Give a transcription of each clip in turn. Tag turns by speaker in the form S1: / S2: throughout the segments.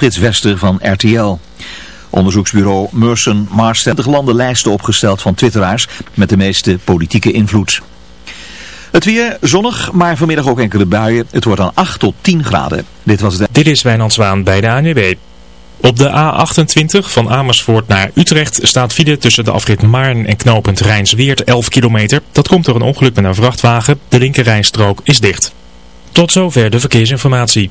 S1: Frits Wester van RTL. Onderzoeksbureau Merson Marston de landen lijsten opgesteld van twitteraars met de meeste politieke invloed. Het weer zonnig, maar vanmiddag ook enkele buien. Het wordt dan 8 tot 10 graden. Dit was de...
S2: Dit is Wijnand Zwaan bij de ANWB. Op de A28 van Amersfoort naar Utrecht staat file tussen de afrit Maarn en knooppunt Rijnsweert 11 kilometer. Dat komt door een ongeluk met een vrachtwagen. De linkerrijstrook is dicht. Tot zover de verkeersinformatie.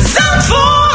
S3: Zandvoort.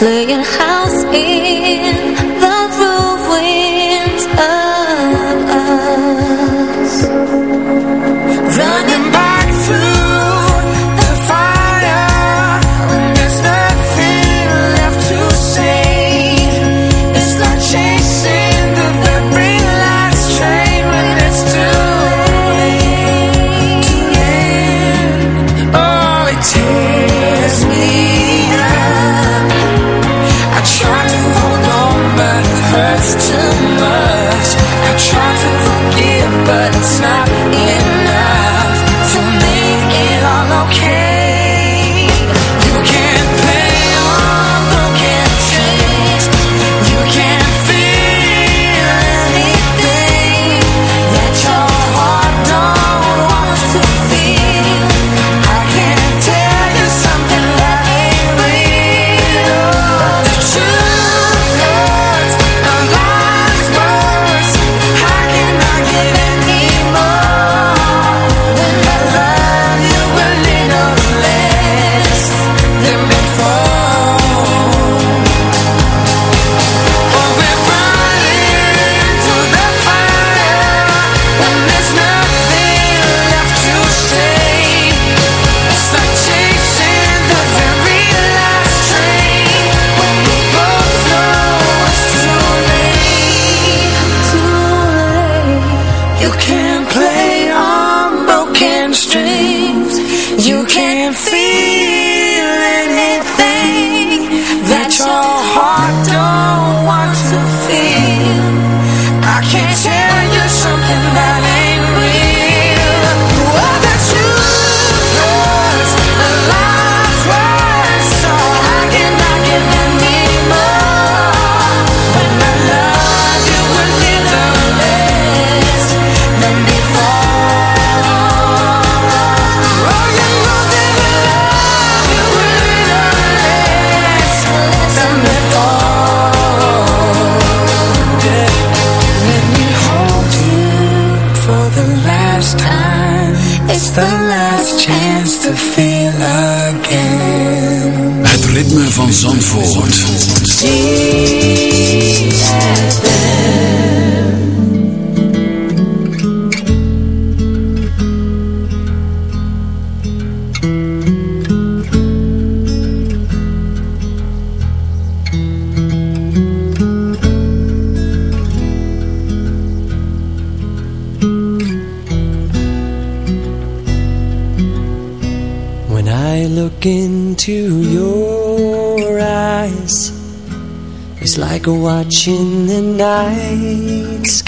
S4: playing house in
S5: Zandvoort.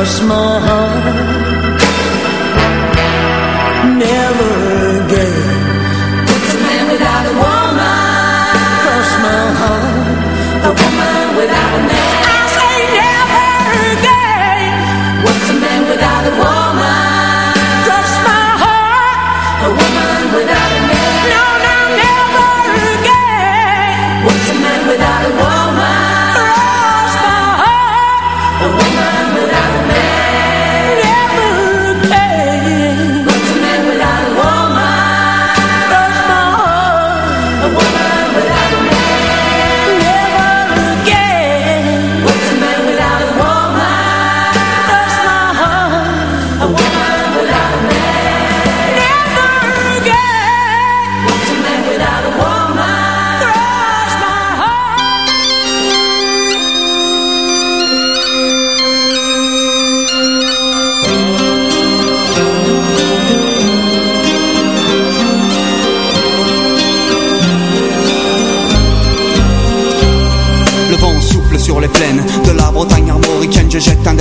S6: Cross my heart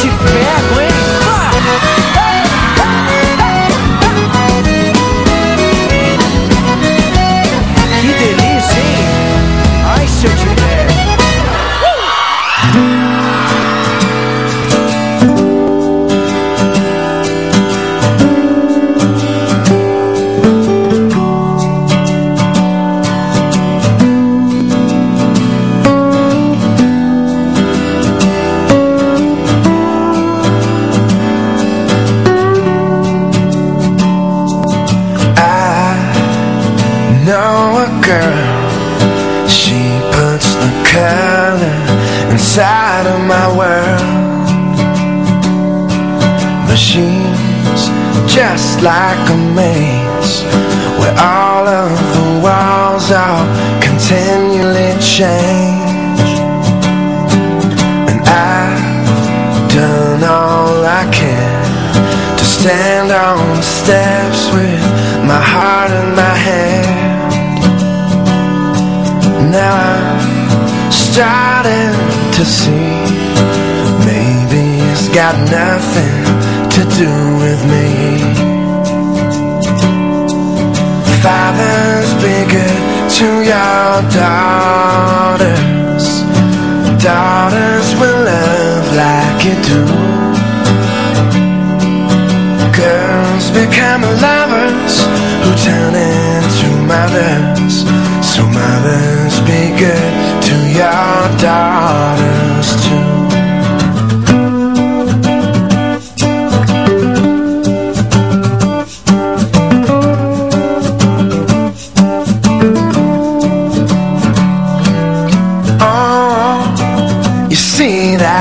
S7: te pego, hein?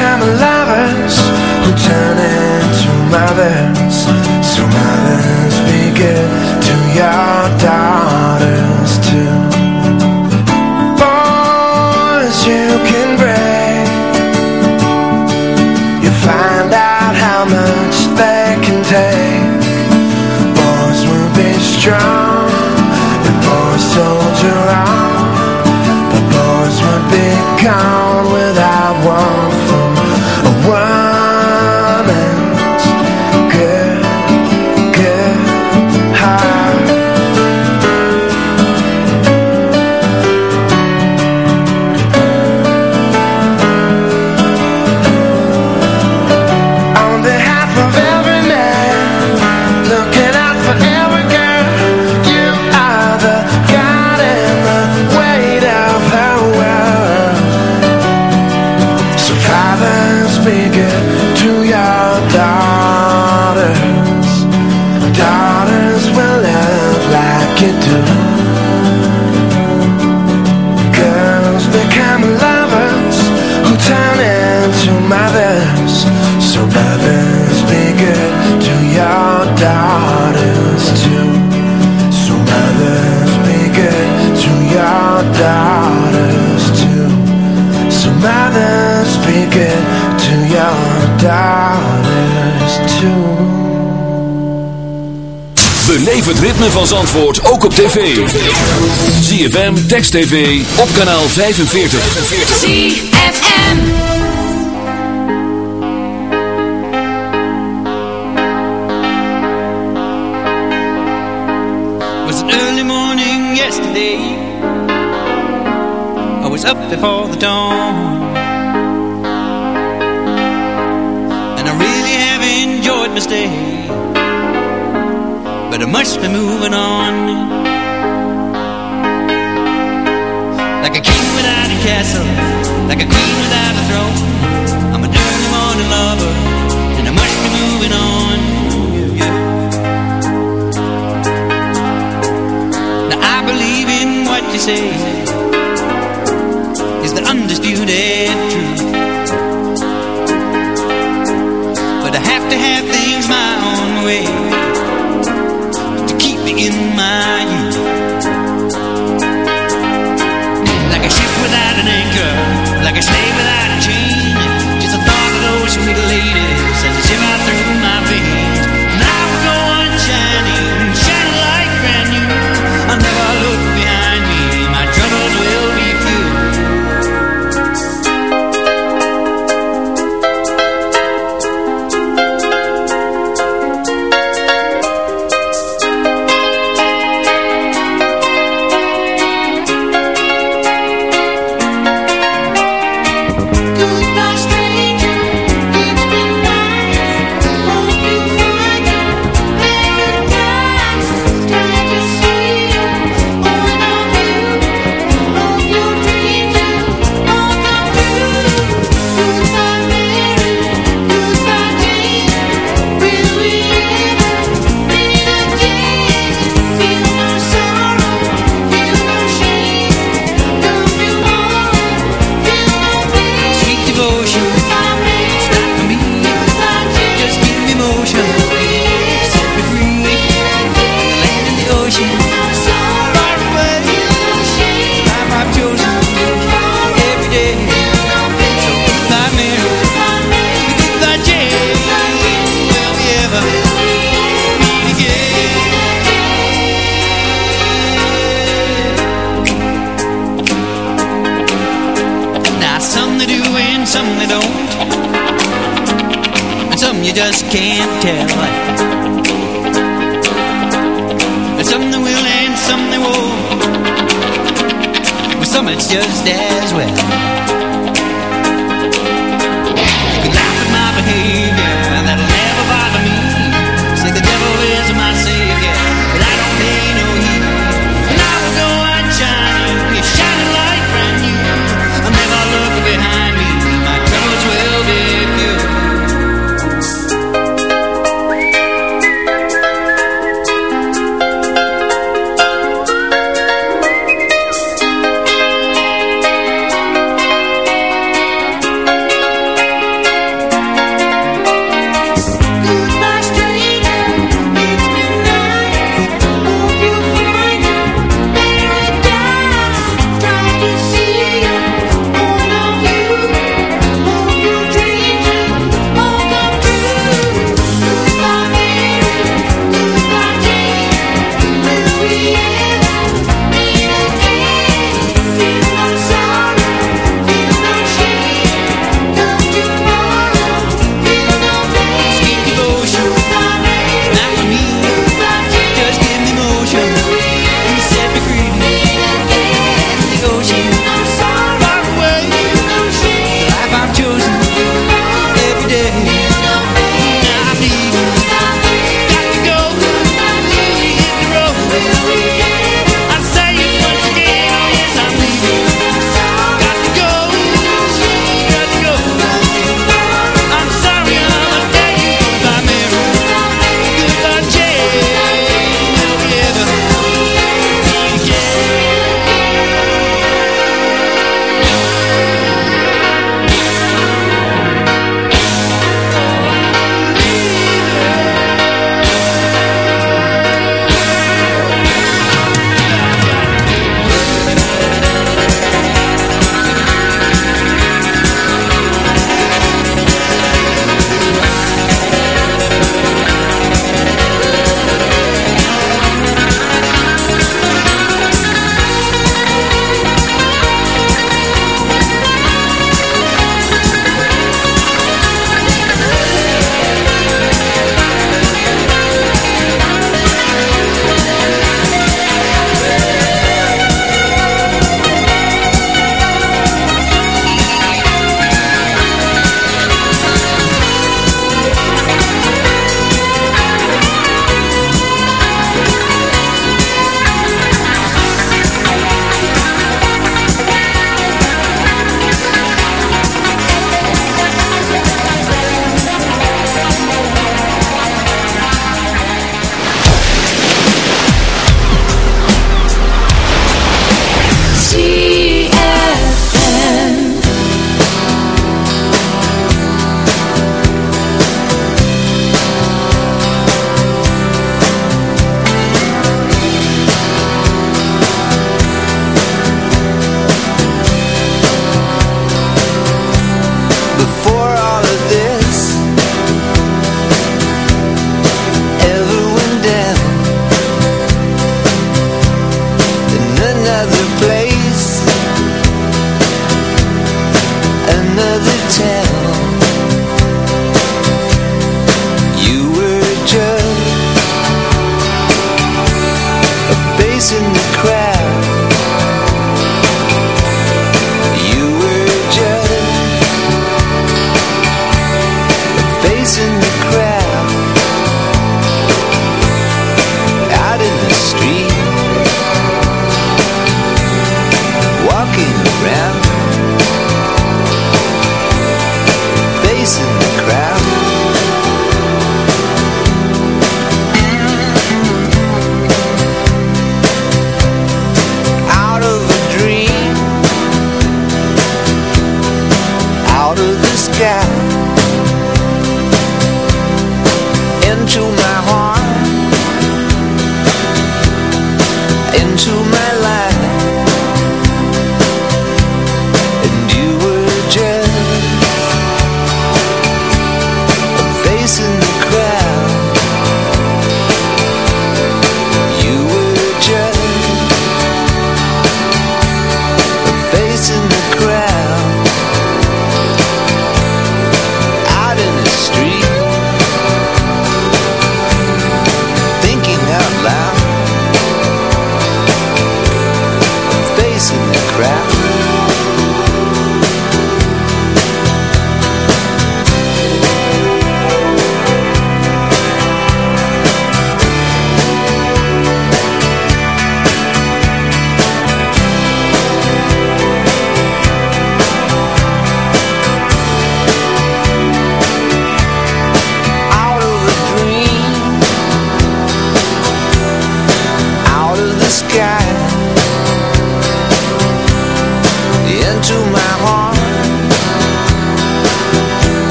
S8: become lovers Who turn into mothers. So mothers be good to your daughters too. Boys you can break. You find out how much they can take. Boys will be strong And boys soldier on. But boys would be gone
S5: Beleef het ritme van Zandvoort ook op tv. ZFM, Text TV, op kanaal 45.
S9: ZFM.
S10: was an early morning yesterday. I was up before the dawn. And I really have enjoyed my stay. But I must be moving on. Like a king without a castle, like a queen without a throne. I'm an early morning lover, and I must be moving on. Yeah. Now I believe in what you say is the undisputed truth. But I have to have things my own way in my youth. Like a ship without an anchor, like a slave without a chain. Just the thought of those sweet ladies as they shiver through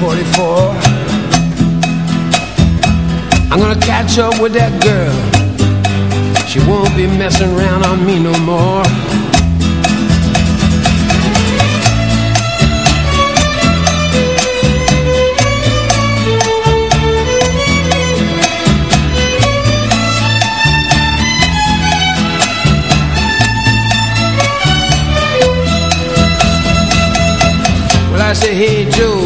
S7: 44. I'm gonna catch up with that girl. She won't be messing around on me no more. Well, I say, hey Joe,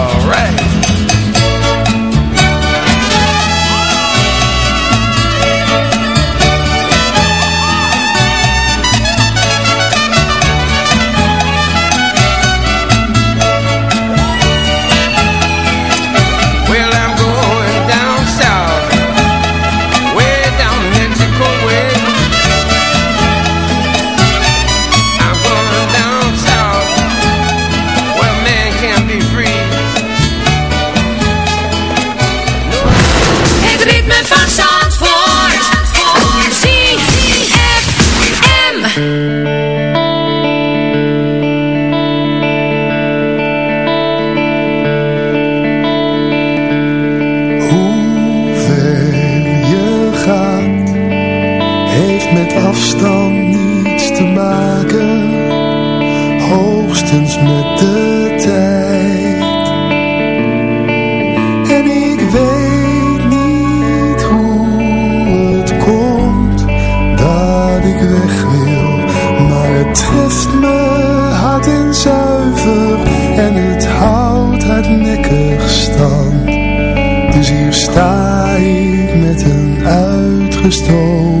S7: Hier sta
S11: ik met
S5: een uitgestoken